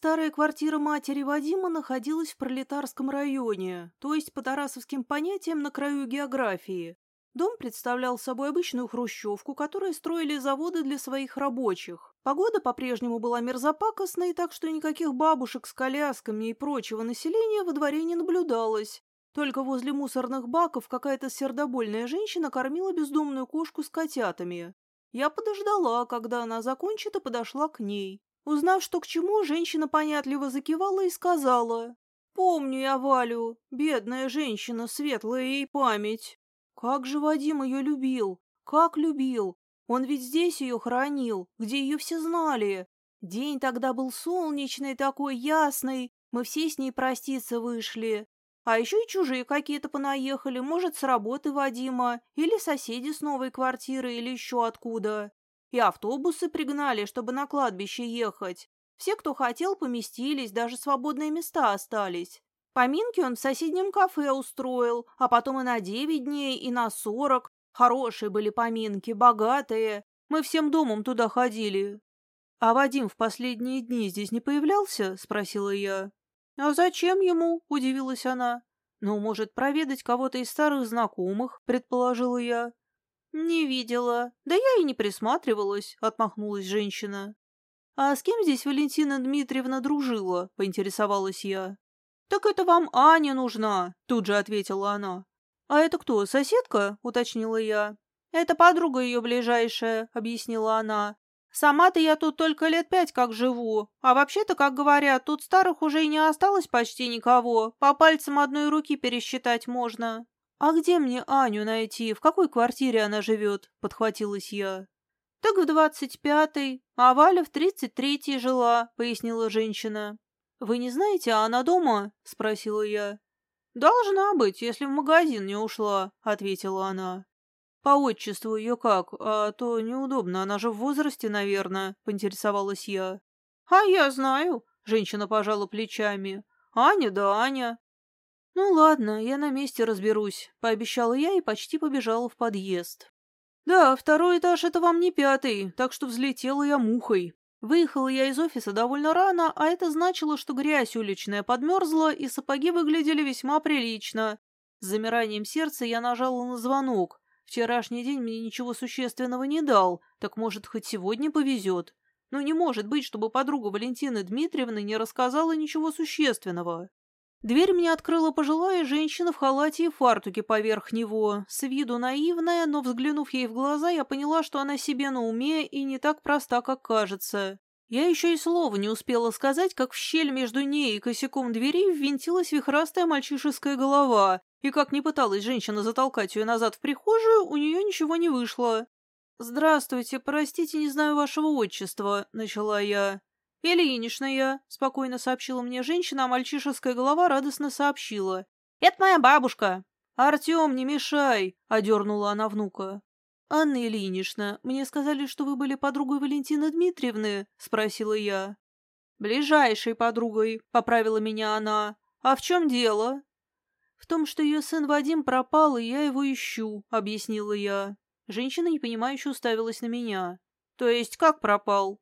Старая квартира матери Вадима находилась в пролетарском районе, то есть по тарасовским понятиям на краю географии. Дом представлял собой обычную хрущевку, которую строили заводы для своих рабочих. Погода по-прежнему была мерзопакостной, так что никаких бабушек с колясками и прочего населения во дворе не наблюдалось. Только возле мусорных баков какая-то сердобольная женщина кормила бездомную кошку с котятами. Я подождала, когда она закончит, и подошла к ней. Узнав, что к чему, женщина понятливо закивала и сказала. «Помню я Валю, бедная женщина, светлая ей память. Как же Вадим ее любил! Как любил! Он ведь здесь ее хранил, где ее все знали. День тогда был солнечный, такой ясный. Мы все с ней проститься вышли. А еще и чужие какие-то понаехали, может, с работы Вадима, или соседи с новой квартиры, или еще откуда. И автобусы пригнали, чтобы на кладбище ехать. Все, кто хотел, поместились, даже свободные места остались. Поминки он в соседнем кафе устроил, а потом и на девять дней, и на сорок. Хорошие были поминки, богатые. Мы всем домом туда ходили. — А Вадим в последние дни здесь не появлялся? — спросила я. — А зачем ему? — удивилась она. — Ну, может, проведать кого-то из старых знакомых, — предположила я. — Не видела. Да я и не присматривалась, — отмахнулась женщина. — А с кем здесь Валентина Дмитриевна дружила? — поинтересовалась я. «Так это вам Аня нужна», — тут же ответила она. «А это кто, соседка?» — уточнила я. «Это подруга ее ближайшая», — объяснила она. «Сама-то я тут только лет пять как живу, а вообще-то, как говорят, тут старых уже и не осталось почти никого, по пальцам одной руки пересчитать можно». «А где мне Аню найти? В какой квартире она живет?» — подхватилась я. «Так в двадцать пятой, а Валя в тридцать третьей жила», — пояснила женщина. «Вы не знаете, а она дома?» — спросила я. «Должна быть, если в магазин не ушла», — ответила она. «По отчеству ее как? А то неудобно, она же в возрасте, наверное», — поинтересовалась я. «А я знаю», — женщина пожала плечами. «Аня да Аня». «Ну ладно, я на месте разберусь», — пообещала я и почти побежала в подъезд. «Да, второй этаж — это вам не пятый, так что взлетела я мухой. Выехала я из офиса довольно рано, а это значило, что грязь уличная подмерзла, и сапоги выглядели весьма прилично. С замиранием сердца я нажала на звонок. Вчерашний день мне ничего существенного не дал, так может, хоть сегодня повезет. Но не может быть, чтобы подруга Валентины Дмитриевны не рассказала ничего существенного. Дверь мне открыла пожилая женщина в халате и фартуке поверх него. С виду наивная, но взглянув ей в глаза, я поняла, что она себе на уме и не так проста, как кажется. Я еще и слова не успела сказать, как в щель между ней и косяком двери ввинтилась вихрастая мальчишеская голова, и как не пыталась женщина затолкать ее назад в прихожую, у нее ничего не вышло. «Здравствуйте, простите, не знаю вашего отчества», — начала я. «Ильиничная», — спокойно сообщила мне женщина, а мальчишеская голова радостно сообщила. «Это моя бабушка». «Артем, не мешай», — одернула она внука. «Анна Ильинична, мне сказали, что вы были подругой Валентины Дмитриевны?» — спросила я. «Ближайшей подругой», — поправила меня она. «А в чем дело?» «В том, что ее сын Вадим пропал, и я его ищу», — объяснила я. Женщина непонимающе уставилась на меня. «То есть как пропал?»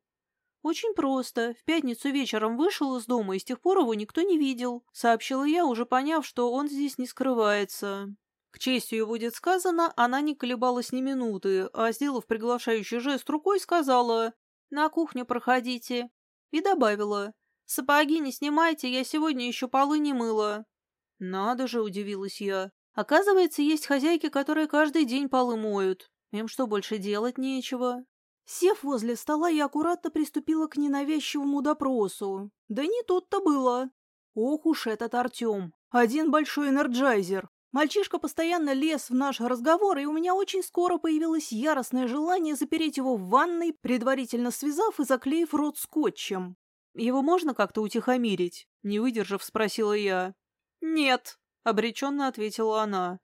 «Очень просто. В пятницу вечером вышел из дома, и с тех пор его никто не видел», — сообщила я, уже поняв, что он здесь не скрывается. К честью будет сказано, она не колебалась ни минуты, а, сделав приглашающий жест рукой, сказала «На кухню проходите» и добавила «Сапоги не снимайте, я сегодня еще полы не мыла». «Надо же», — удивилась я. «Оказывается, есть хозяйки, которые каждый день полы моют. Им что, больше делать нечего?» Сев возле стола, я аккуратно приступила к ненавязчивому допросу. Да не тут-то было. Ох уж этот Артем. Один большой энерджайзер. Мальчишка постоянно лез в наш разговор, и у меня очень скоро появилось яростное желание запереть его в ванной, предварительно связав и заклеив рот скотчем. «Его можно как-то утихомирить?» — не выдержав, спросила я. «Нет», — обреченно ответила она.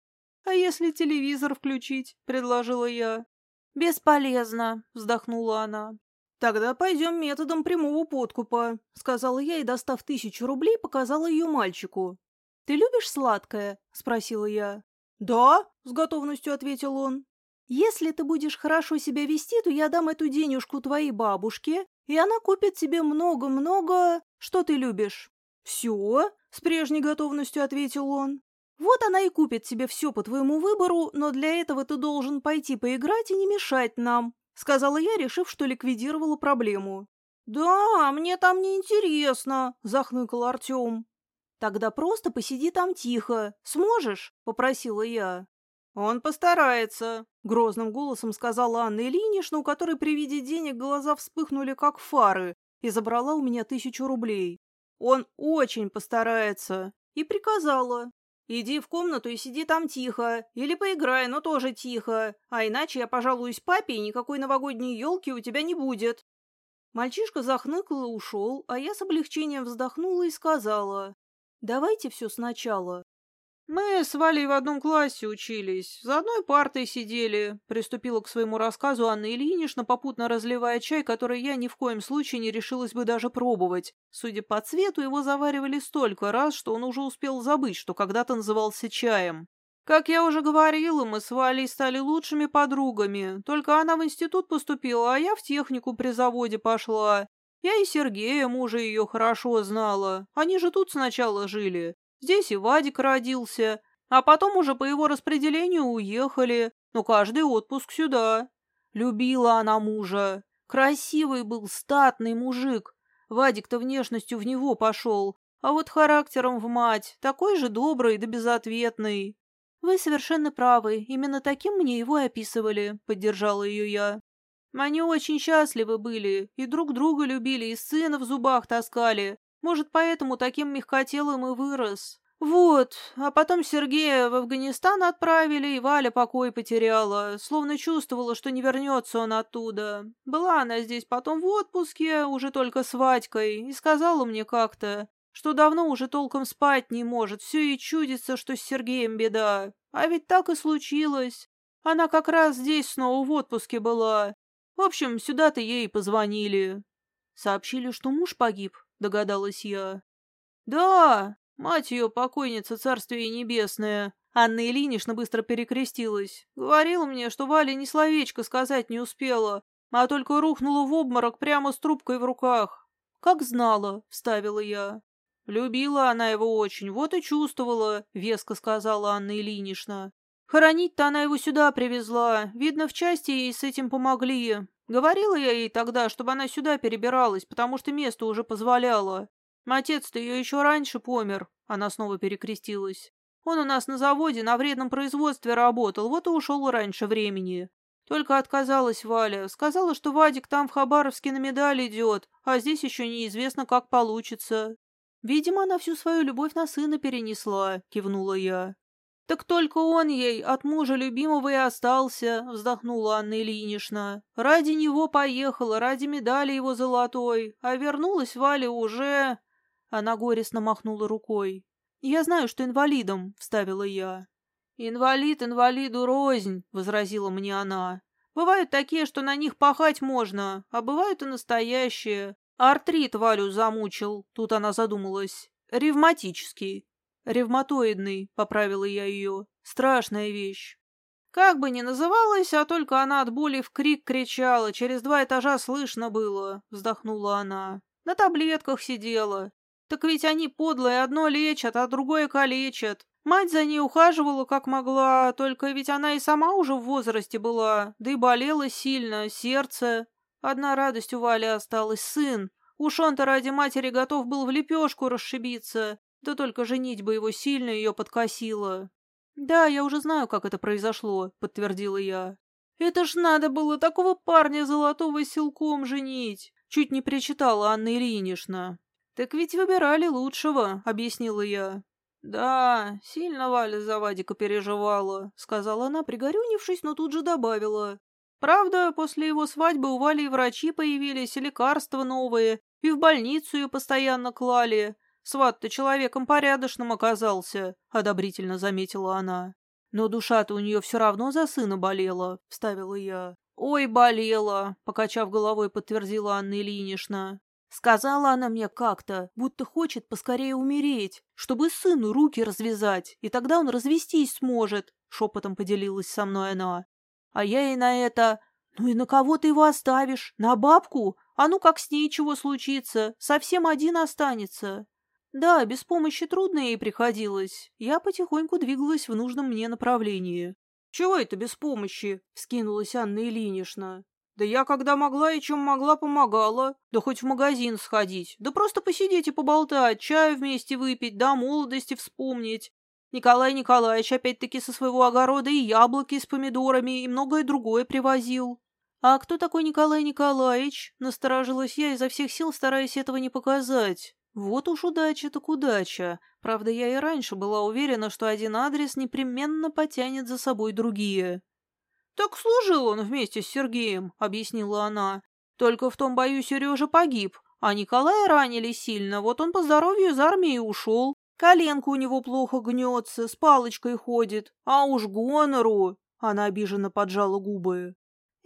«А если телевизор включить?» — предложила я. «Бесполезно», — вздохнула она. «Тогда пойдем методом прямого подкупа», — сказала я и, достав тысячу рублей, показала ее мальчику. «Ты любишь сладкое?» — спросила я. «Да», — с готовностью ответил он. «Если ты будешь хорошо себя вести, то я дам эту денежку твоей бабушке, и она купит тебе много-много... Что ты любишь?» «Все?» — с прежней готовностью ответил он. «Вот она и купит тебе все по твоему выбору, но для этого ты должен пойти поиграть и не мешать нам», — сказала я, решив, что ликвидировала проблему. «Да, мне там не интересно», — захныкал Артем. «Тогда просто посиди там тихо. Сможешь?» — попросила я. «Он постарается», — грозным голосом сказала Анна Ильинична, у которой при виде денег глаза вспыхнули, как фары, и забрала у меня тысячу рублей. «Он очень постарается». И приказала. «Иди в комнату и сиди там тихо. Или поиграй, но тоже тихо. А иначе я пожалуюсь папе, и никакой новогодней елки у тебя не будет». Мальчишка захныкал и ушел, а я с облегчением вздохнула и сказала. Давайте все сначала. Мы с Валей в одном классе учились, за одной партой сидели, приступила к своему рассказу Анна Ильинична, попутно разливая чай, который я ни в коем случае не решилась бы даже пробовать. Судя по цвету, его заваривали столько раз, что он уже успел забыть, что когда-то назывался чаем. Как я уже говорила, мы с Валей стали лучшими подругами. Только она в институт поступила, а я в технику при заводе пошла. Я и Сергея, мужа ее, хорошо знала. Они же тут сначала жили. Здесь и Вадик родился, а потом уже по его распределению уехали. Но каждый отпуск сюда. Любила она мужа. Красивый был, статный мужик. Вадик-то внешностью в него пошел, а вот характером в мать, такой же добрый да безответный. «Вы совершенно правы, именно таким мне его описывали», — поддержала ее я. Они очень счастливы были, и друг друга любили, и сына в зубах таскали. Может, поэтому таким мягкотелым и вырос. Вот, а потом Сергея в Афганистан отправили, и Валя покой потеряла, словно чувствовала, что не вернется он оттуда. Была она здесь потом в отпуске, уже только с Вадькой, и сказала мне как-то, что давно уже толком спать не может, все и чудится, что с Сергеем беда. А ведь так и случилось. Она как раз здесь снова в отпуске была, в общем, сюда-то ей позвонили. Сообщили, что муж погиб, догадалась я. Да, мать ее покойница, царствие небесное. Анна Ильинична быстро перекрестилась. Говорила мне, что Валя ни словечко сказать не успела, а только рухнула в обморок прямо с трубкой в руках. Как знала, вставила я. Любила она его очень, вот и чувствовала, веско сказала Анна Ильинична. Хоронить-то она его сюда привезла. Видно, в части ей с этим помогли. Говорила я ей тогда, чтобы она сюда перебиралась, потому что место уже позволяло. Отец-то ее еще раньше помер. Она снова перекрестилась. Он у нас на заводе на вредном производстве работал, вот и ушел раньше времени. Только отказалась Валя. Сказала, что Вадик там в Хабаровске на медаль идет, а здесь еще неизвестно, как получится. Видимо, она всю свою любовь на сына перенесла, кивнула я. «Так только он ей от мужа любимого и остался», — вздохнула Анна Ильинична. «Ради него поехала, ради медали его золотой, а вернулась Валя уже...» Она горестно махнула рукой. «Я знаю, что инвалидом», — вставила я. «Инвалид инвалиду рознь», — возразила мне она. «Бывают такие, что на них пахать можно, а бывают и настоящие. Артрит Валю замучил», — тут она задумалась. «Ревматический. «Ревматоидный», — поправила я ее. «Страшная вещь». Как бы ни называлась, а только она от боли в крик кричала, через два этажа слышно было, вздохнула она. На таблетках сидела. Так ведь они подлые, одно лечат, а другое калечат. Мать за ней ухаживала как могла, только ведь она и сама уже в возрасте была, да и болела сильно, сердце. Одна радость у Вали осталась, сын. Уж он-то ради матери готов был в лепешку расшибиться. Да только женить бы его сильно ее подкосило. «Да, я уже знаю, как это произошло», — подтвердила я. «Это ж надо было такого парня золотого силком женить!» — чуть не причитала Анна Ильинична. «Так ведь выбирали лучшего», — объяснила я. «Да, сильно Валя за Вадика переживала», — сказала она, пригорюнившись, но тут же добавила. «Правда, после его свадьбы у Вали и врачи появились, и лекарства новые, и в больницу ее постоянно клали. Сват-то человеком порядочным оказался, — одобрительно заметила она. Но душа-то у нее все равно за сына болела, — вставила я. Ой, болела, — покачав головой, подтвердила Анна Ильинична. Сказала она мне как-то, будто хочет поскорее умереть, чтобы сыну руки развязать, и тогда он развестись сможет, — шепотом поделилась со мной она. А я и на это... Ну и на кого ты его оставишь? На бабку? А ну как с ней чего случится, совсем один останется. Да, без помощи трудно ей приходилось. Я потихоньку двигалась в нужном мне направлении. «Чего это без помощи?» — вскинулась Анна Ильинична. «Да я когда могла и чем могла помогала. Да хоть в магазин сходить. Да просто посидеть и поболтать, чаю вместе выпить, да молодости вспомнить. Николай Николаевич опять-таки со своего огорода и яблоки с помидорами, и многое другое привозил. «А кто такой Николай Николаевич?» — насторожилась я изо всех сил, стараясь этого не показать. Вот уж удача так удача. Правда, я и раньше была уверена, что один адрес непременно потянет за собой другие. «Так служил он вместе с Сергеем», — объяснила она. «Только в том бою Сережа погиб, а Николая ранили сильно, вот он по здоровью из армии ушел. Коленка у него плохо гнется, с палочкой ходит, а уж гонору...» Она обиженно поджала губы.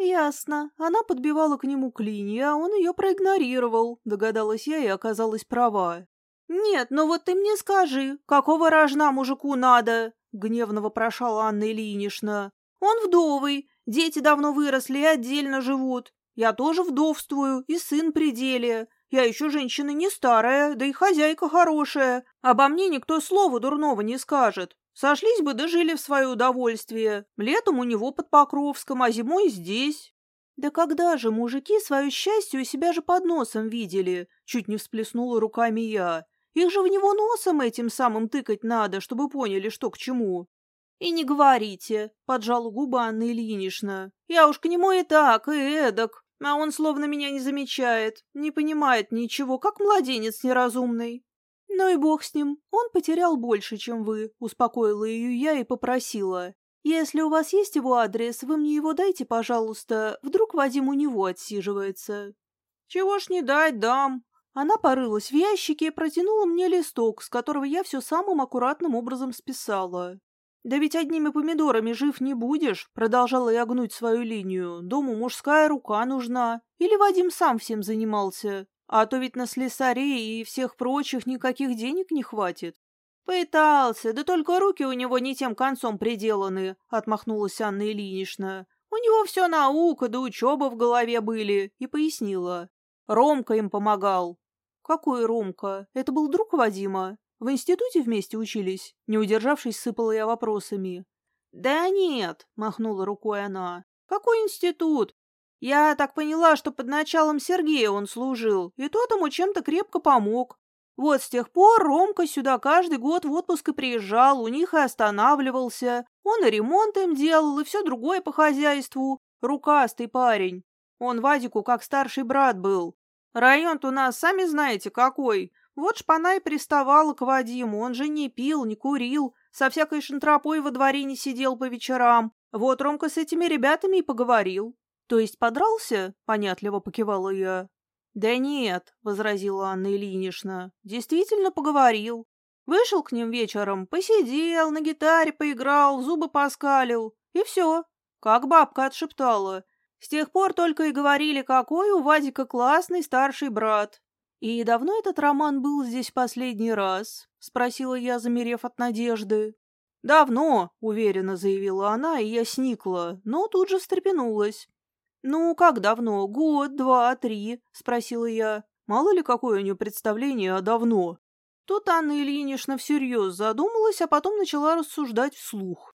«Ясно. Она подбивала к нему клинья, а он ее проигнорировал», — догадалась я и оказалась права. «Нет, но вот ты мне скажи, какого рожна мужику надо?» — гневно вопрошала Анна Ильинична. «Он вдовый, дети давно выросли и отдельно живут. Я тоже вдовствую, и сын при деле. Я еще женщина не старая, да и хозяйка хорошая. Обо мне никто слова дурного не скажет. Сошлись бы, дожили в свое удовольствие. Летом у него под Покровском, а зимой здесь. Да когда же мужики свое счастье у себя же под носом видели? Чуть не всплеснула руками я. Их же в него носом этим самым тыкать надо, чтобы поняли, что к чему. «И не говорите», — поджала губы Анна Ильинична. «Я уж к нему и так, и эдак. А он словно меня не замечает, не понимает ничего, как младенец неразумный. Ну и бог с ним, он потерял больше, чем вы, успокоила ее я и попросила. Если у вас есть его адрес, вы мне его дайте, пожалуйста, вдруг Вадим у него отсиживается. Чего ж не дать, дам. Она порылась в ящике и протянула мне листок, с которого я все самым аккуратным образом списала. «Да ведь одними помидорами жив не будешь», — продолжала я гнуть свою линию. «Дому мужская рука нужна. Или Вадим сам всем занимался? А то ведь на слесарей и всех прочих никаких денег не хватит». «Пытался, да только руки у него не тем концом приделаны», — отмахнулась Анна Ильинична. «У него все наука да учеба в голове были», — и пояснила. «Ромка им помогал». «Какой Ромка? Это был друг Вадима?» В институте вместе учились?» Не удержавшись, сыпала я вопросами. «Да нет», — махнула рукой она. «Какой институт? Я так поняла, что под началом Сергея он служил, и тот ему чем-то крепко помог. Вот с тех пор Ромка сюда каждый год в отпуск и приезжал, у них и останавливался. Он и ремонт им делал, и все другое по хозяйству. Рукастый парень. Он Вадику как старший брат был. Район-то у нас, сами знаете, какой. Вот шпана и приставала к Вадиму, он же не пил, не курил, со всякой шантропой во дворе не сидел по вечерам. Вот Ромка с этими ребятами и поговорил. То есть подрался? Понятливо покивала я. Да нет, возразила Анна Ильинична, действительно поговорил. Вышел к ним вечером, посидел, на гитаре поиграл, зубы поскалил. И все, как бабка отшептала. С тех пор только и говорили, какой у Вадика классный старший брат. «И давно этот роман был здесь последний раз?» — спросила я, замерев от надежды. «Давно», — уверенно заявила она, и я сникла, но тут же встрепенулась. «Ну, как давно? Год, два, три?» — спросила я. Мало ли какое у нее представление о давно. Тут Анна Ильинична всерьез задумалась, а потом начала рассуждать вслух.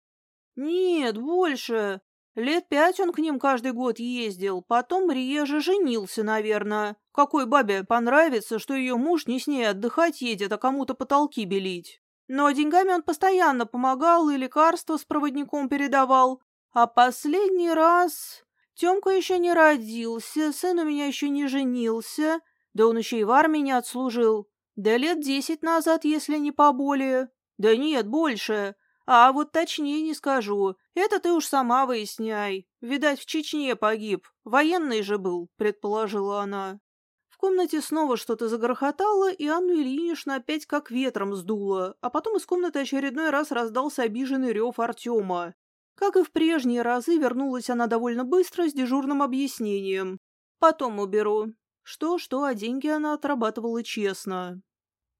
«Нет, больше. Лет пять он к ним каждый год ездил, потом реже женился, наверное. Какой бабе понравится, что ее муж не с ней отдыхать едет, а кому-то потолки белить. Но деньгами он постоянно помогал и лекарства с проводником передавал. А последний раз... Темка еще не родился, сын у меня еще не женился, да он еще и в армии не отслужил. Да лет десять назад, если не поболее. Да нет, больше. А вот точнее не скажу. Это ты уж сама выясняй. Видать, в Чечне погиб. Военный же был, предположила она. В комнате снова что-то загрохотало, и Анну Ильиничну опять как ветром сдуло, а потом из комнаты очередной раз раздался обиженный рев Артема. Как и в прежние разы, вернулась она довольно быстро с дежурным объяснением. «Потом уберу». Что-что, а деньги она отрабатывала честно.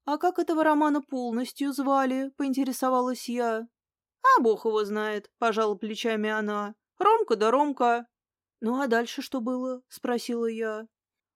«А как этого романа полностью звали?» — поинтересовалась я. «А бог его знает», — пожала плечами она. «Ромка да Ромка». «Ну а дальше что было?» — спросила я.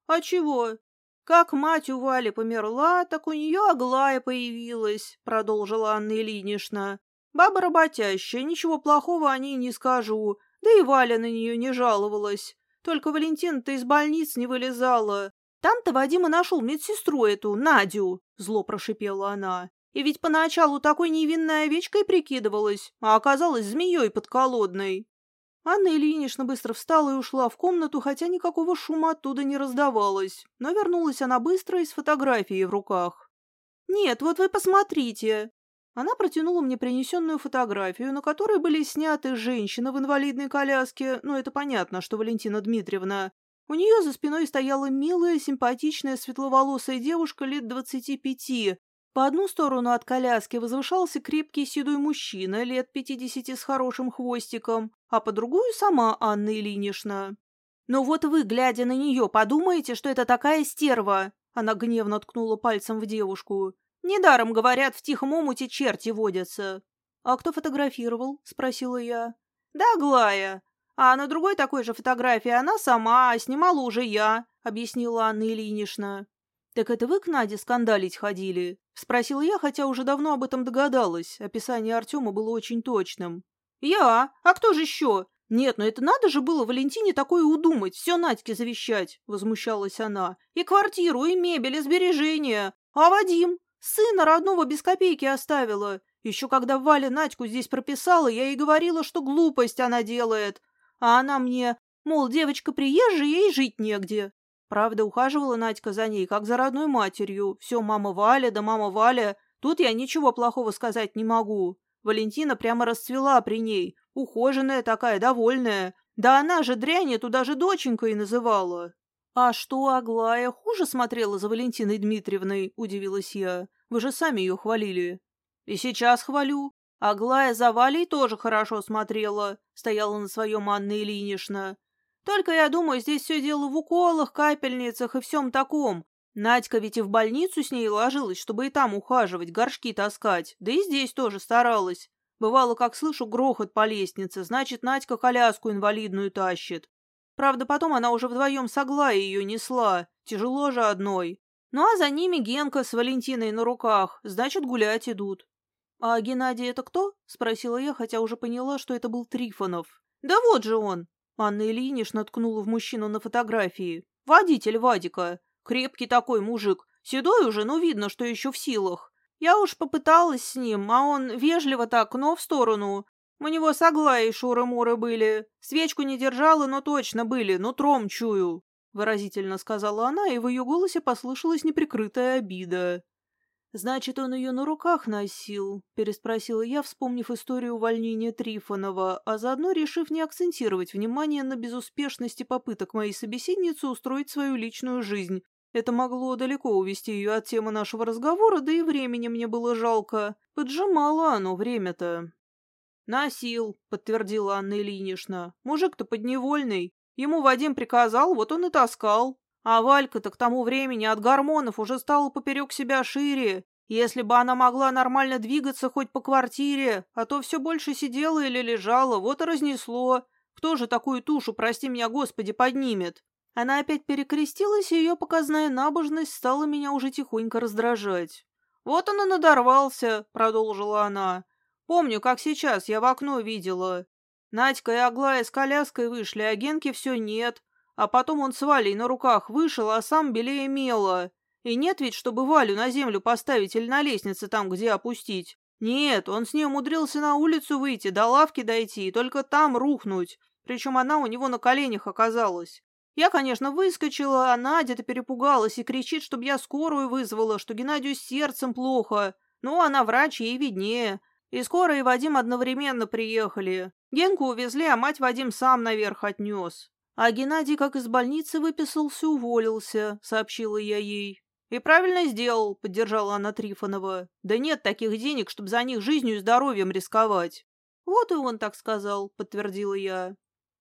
А чего? Как мать у Вали померла, так у нее Аглая появилась, продолжила Анна Ильинична. Баба работящая, ничего плохого о ней не скажу, да и Валя на нее не жаловалась. Только Валентина-то из больниц не вылезала. Там-то Вадима нашел медсестру эту, Надю, зло прошипела она. И ведь поначалу такой невинной овечкой прикидывалась, а оказалась змеей подколодной. Анна Ильинична быстро встала и ушла в комнату, хотя никакого шума оттуда не раздавалось. Но вернулась она быстро и с фотографией в руках. «Нет, вот вы посмотрите!» Она протянула мне принесенную фотографию, на которой были сняты женщина в инвалидной коляске, ну это понятно, что Валентина Дмитриевна. У нее за спиной стояла милая, симпатичная, светловолосая девушка лет двадцати пяти, по одну сторону от коляски возвышался крепкий седой мужчина лет пятидесяти с хорошим хвостиком, а по другую сама Анна Ильинична. «Ну вот вы, глядя на нее, подумаете, что это такая стерва!» Она гневно ткнула пальцем в девушку. «Недаром, говорят, в тихом омуте черти водятся». «А кто фотографировал?» — спросила я. «Да, Глая. А на другой такой же фотографии она сама, а снимала уже я», — объяснила Анна Ильинична. «Так это вы к Наде скандалить ходили?» — спросила я, хотя уже давно об этом догадалась. Описание Артема было очень точным. «Я? А кто же еще? Нет, ну это надо же было Валентине такое удумать, все Надьке завещать!» — возмущалась она. «И квартиру, и мебель, и сбережения. А Вадим? Сына родного без копейки оставила. Еще когда Валя Надьку здесь прописала, я ей говорила, что глупость она делает. А она мне, мол, девочка приезжая, ей жить негде. Правда, ухаживала Надька за ней, как за родной матерью. Все, мама Валя, да мама Валя. Тут я ничего плохого сказать не могу. Валентина прямо расцвела при ней. Ухоженная такая, довольная. Да она же дрянь эту даже доченькой называла. «А что, Аглая хуже смотрела за Валентиной Дмитриевной?» – удивилась я. «Вы же сами ее хвалили». «И сейчас хвалю. Аглая за Валей тоже хорошо смотрела», – стояла на своем Анна Ильинична. Только, я думаю, здесь все дело в уколах, капельницах и всем таком. Надька ведь и в больницу с ней ложилась, чтобы и там ухаживать, горшки таскать. Да и здесь тоже старалась. Бывало, как слышу грохот по лестнице, значит, Надька коляску инвалидную тащит. Правда, потом она уже вдвоем с Аглаей ее несла, тяжело же одной. Ну а за ними Генка с Валентиной на руках, значит, гулять идут. «А Геннадий это кто?» — спросила я, хотя уже поняла, что это был Трифонов. «Да вот же он!» Анна Ильинична ткнула в мужчину на фотографии. «Водитель Вадика. Крепкий такой мужик. Седой уже, но видно, что еще в силах. Я уж попыталась с ним, а он вежливо так, но в сторону. У него с Аглаей шуры-муры были. Свечку не держала, но точно были, нутром чую», — выразительно сказала она, и в ее голосе послышалась неприкрытая обида. «Значит, он ее на руках носил?» — переспросила я, вспомнив историю увольнения Трифонова, а заодно решив не акцентировать внимание на безуспешности попыток моей собеседницы устроить свою личную жизнь. Это могло далеко увести ее от темы нашего разговора, да и времени мне было жалко. Поджимало оно время-то. «Носил», — подтвердила Анна Ильинична. «Мужик-то подневольный. Ему Вадим приказал, вот он и таскал. А Валька-то к тому времени от гормонов уже стала поперек себя шире. Если бы она могла нормально двигаться хоть по квартире, а то все больше сидела или лежала, вот и разнесло. Кто же такую тушу, прости меня, Господи, поднимет? Она опять перекрестилась, и ее показная набожность стала меня уже тихонько раздражать. «Вот он и надорвался», — продолжила она. «Помню, как сейчас я в окно видела. Надька и Аглая с коляской вышли, а Генки все нет. А потом он с Валей на руках вышел, а сам белее мела. И нет ведь, чтобы Валю на землю поставить или на лестнице там, где опустить. Нет, он с ней умудрился на улицу выйти, до лавки дойти и только там рухнуть. Причем она у него на коленях оказалась. Я, конечно, выскочила, а Надя-то перепугалась и кричит, чтобы я скорую вызвала, что Геннадию с сердцем плохо. Ну, она врач, ей виднее. И скоро и Вадим одновременно приехали. Генку увезли, а мать Вадим сам наверх отнес. А Геннадий, как из больницы выписался, уволился, сообщила я ей. И правильно сделал, поддержала она Трифонова. Да нет таких денег, чтобы за них жизнью и здоровьем рисковать. Вот и он так сказал, подтвердила я.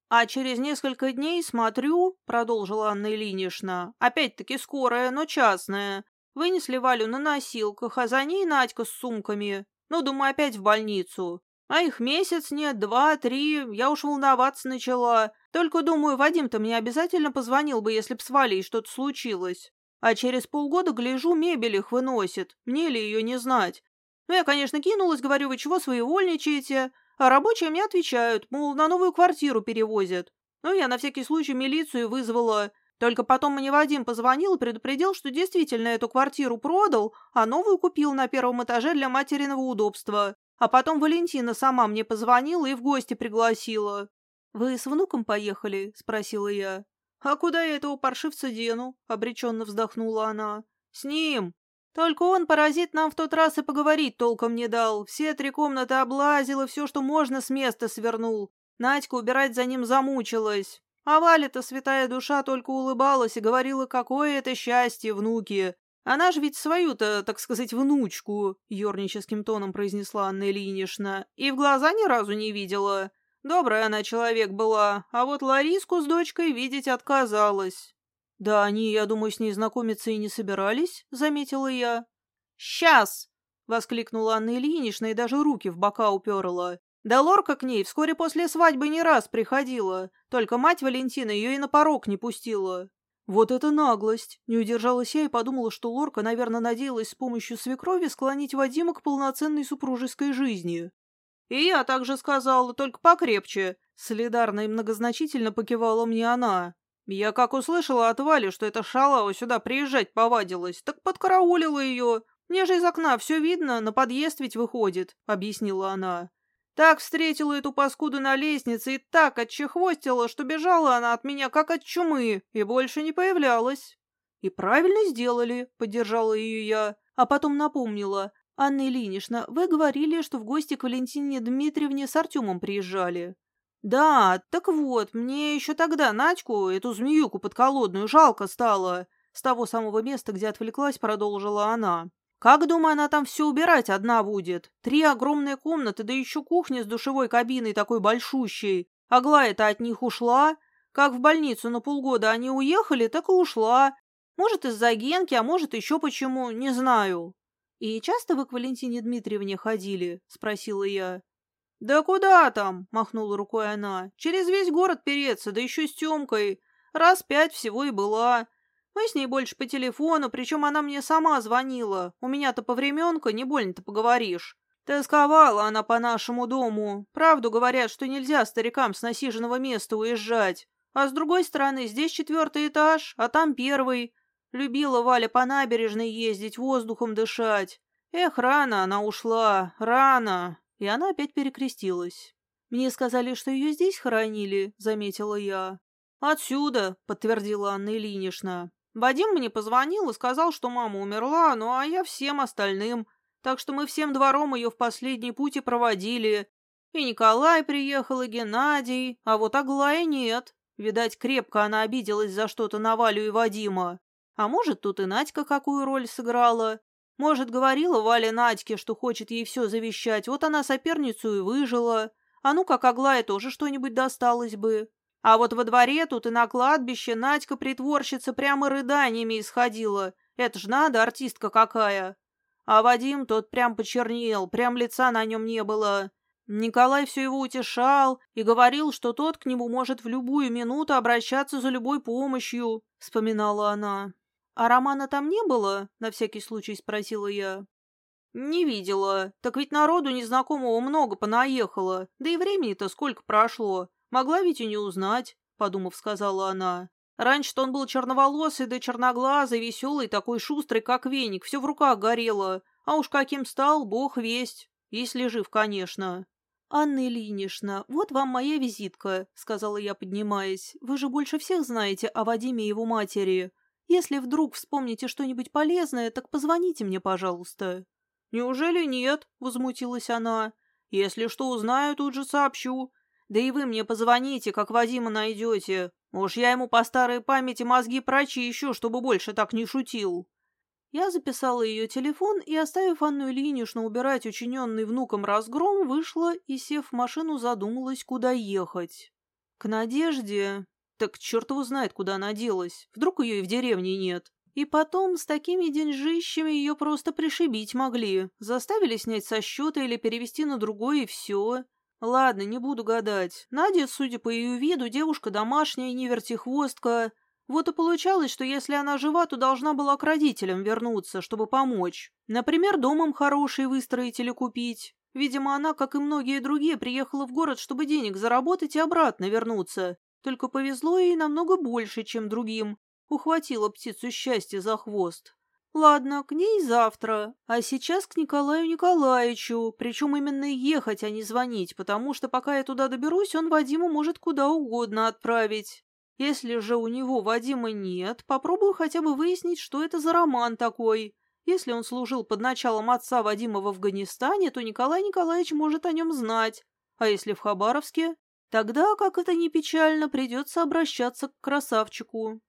А через несколько дней смотрю, продолжила Анна Ильинична, опять-таки скорая, но частная. Вынесли Валю на носилках, а за ней Надька с сумками. Ну, думаю, опять в больницу. А их месяц нет, два, три, я уж волноваться начала. Только думаю, Вадим-то мне обязательно позвонил бы, если б с Валей что-то случилось. А через полгода, гляжу, мебель их выносит. Мне ли ее не знать? Ну, я, конечно, кинулась, говорю, вы чего своевольничаете? А рабочие мне отвечают, мол, на новую квартиру перевозят. Ну, я на всякий случай милицию вызвала. Только потом мне Вадим позвонил и предупредил, что действительно эту квартиру продал, а новую купил на первом этаже для материного удобства. А потом Валентина сама мне позвонила и в гости пригласила. «Вы с внуком поехали?» — спросила я. «А куда я этого паршивца дену?» — обреченно вздохнула она. «С ним. Только он, паразит, нам в тот раз и поговорить толком не дал. Все три комнаты облазил и все, что можно, с места свернул. Надька убирать за ним замучилась. А Валя-то, святая душа, только улыбалась и говорила, какое это счастье, внуки. Она же ведь свою-то, так сказать, внучку, — ерническим тоном произнесла Анна Ильинична, — и в глаза ни разу не видела. Добрая она человек была, а вот Лариску с дочкой видеть отказалась. «Да они, я думаю, с ней знакомиться и не собирались», — заметила я. «Сейчас!» — воскликнула Анна Ильинична и даже руки в бока уперла. Да Лорка к ней вскоре после свадьбы не раз приходила, только мать Валентина ее и на порог не пустила. Вот это наглость! Не удержалась я и подумала, что Лорка, наверное, надеялась с помощью свекрови склонить Вадима к полноценной супружеской жизни. И я также сказала, только покрепче. Солидарно и многозначительно покивала мне она. Я как услышала от Вали, что эта шалава сюда приезжать повадилась, так подкараулила ее. Мне же из окна все видно, на подъезд ведь выходит, — объяснила она. Так встретила эту паскуду на лестнице и так отчехвостила, что бежала она от меня как от чумы и больше не появлялась. И правильно сделали, — поддержала ее я, а потом напомнила. «Анна Ильинична, вы говорили, что в гости к Валентине Дмитриевне с Артемом приезжали». «Да, так вот, мне еще тогда Надьку, эту змеюку подколодную, жалко стало». С того самого места, где отвлеклась, продолжила она. «Как, думаю, она там все убирать одна будет? Три огромные комнаты, да еще кухня с душевой кабиной такой большущей. Аглая-то от них ушла. Как в больницу на полгода они уехали, так и ушла. Может, из-за Генки, а может, еще почему, не знаю». «И часто вы к Валентине Дмитриевне ходили?» — спросила я. «Да куда там?» — махнула рукой она. «Через весь город переться, да еще с Темкой. Раз пять всего и была. Мы с ней больше по телефону, причем она мне сама звонила. У меня-то повременка, не больно-то поговоришь. Тосковала она по нашему дому. Правду говорят, что нельзя старикам с насиженного места уезжать. А с другой стороны, здесь четвертый этаж, а там первый. Любила Валя по набережной ездить, воздухом дышать. Эх, рано она ушла, рано. И она опять перекрестилась. «Мне сказали, что ее здесь хоронили», — заметила я. «Отсюда», — подтвердила Анна Ильинична. «Вадим мне позвонил и сказал, что мама умерла, ну а я всем остальным. Так что мы всем двором ее в последний путь и проводили. И Николай приехал, и Геннадий, а вот Аглая нет. Видать, крепко она обиделась за что-то на Валю и Вадима. А может, тут и Надька какую роль сыграла. Может, говорила Валя Надьке, что хочет ей все завещать, вот она соперницу и выжила. А ну, как Аглая, тоже что-нибудь досталось бы. А вот во дворе тут и на кладбище Надька-притворщица прямо рыданиями исходила. Это ж надо, артистка какая. А Вадим тот прям почернел, прям лица на нем не было. Николай все его утешал и говорил, что тот к нему может в любую минуту обращаться за любой помощью, — вспоминала она. «А Романа там не было?» — на всякий случай спросила я. «Не видела. Так ведь народу незнакомого много понаехало. Да и времени-то сколько прошло. Могла ведь и не узнать», — подумав, сказала она. «Раньше-то он был черноволосый да черноглазый, веселый, такой шустрый, как веник, все в руках горело. А уж каким стал, бог весть. Если жив, конечно». «Анна Ильинична, вот вам моя визитка», — сказала я, поднимаясь. «Вы же больше всех знаете о Вадиме и его матери. Если вдруг вспомните что-нибудь полезное, так позвоните мне, пожалуйста». «Неужели нет?» — возмутилась она. «Если что узнаю, тут же сообщу. Да и вы мне позвоните, как Вадима найдете. Уж я ему по старой памяти мозги прочищу, чтобы больше так не шутил». Я записала ее телефон и, оставив Анну Ильиничну убирать учиненный внуком разгром, вышла и, сев в машину, задумалась, куда ехать. К Надежде так черт его знает, куда она делась. Вдруг ее и в деревне нет. И потом, с такими деньжищами ее просто пришибить могли. Заставили снять со счета или перевести на другой, и все. Ладно, не буду гадать. Надя, судя по ее виду, девушка домашняя, не вертихвостка. Вот и получалось, что если она жива, то должна была к родителям вернуться, чтобы помочь. Например, домом хороший выстроить или купить. Видимо, она, как и многие другие, приехала в город, чтобы денег заработать и обратно вернуться. Только повезло ей намного больше, чем другим. Ухватила птицу счастья за хвост. Ладно, к ней завтра. А сейчас к Николаю Николаевичу. Причем именно ехать, а не звонить, потому что пока я туда доберусь, он Вадиму может куда угодно отправить. Если же у него Вадима нет, попробую хотя бы выяснить, что это за роман такой. Если он служил под началом отца Вадима в Афганистане, то Николай Николаевич может о нем знать. А если в Хабаровске? Тогда, как это ни печально, придется обращаться к красавчику.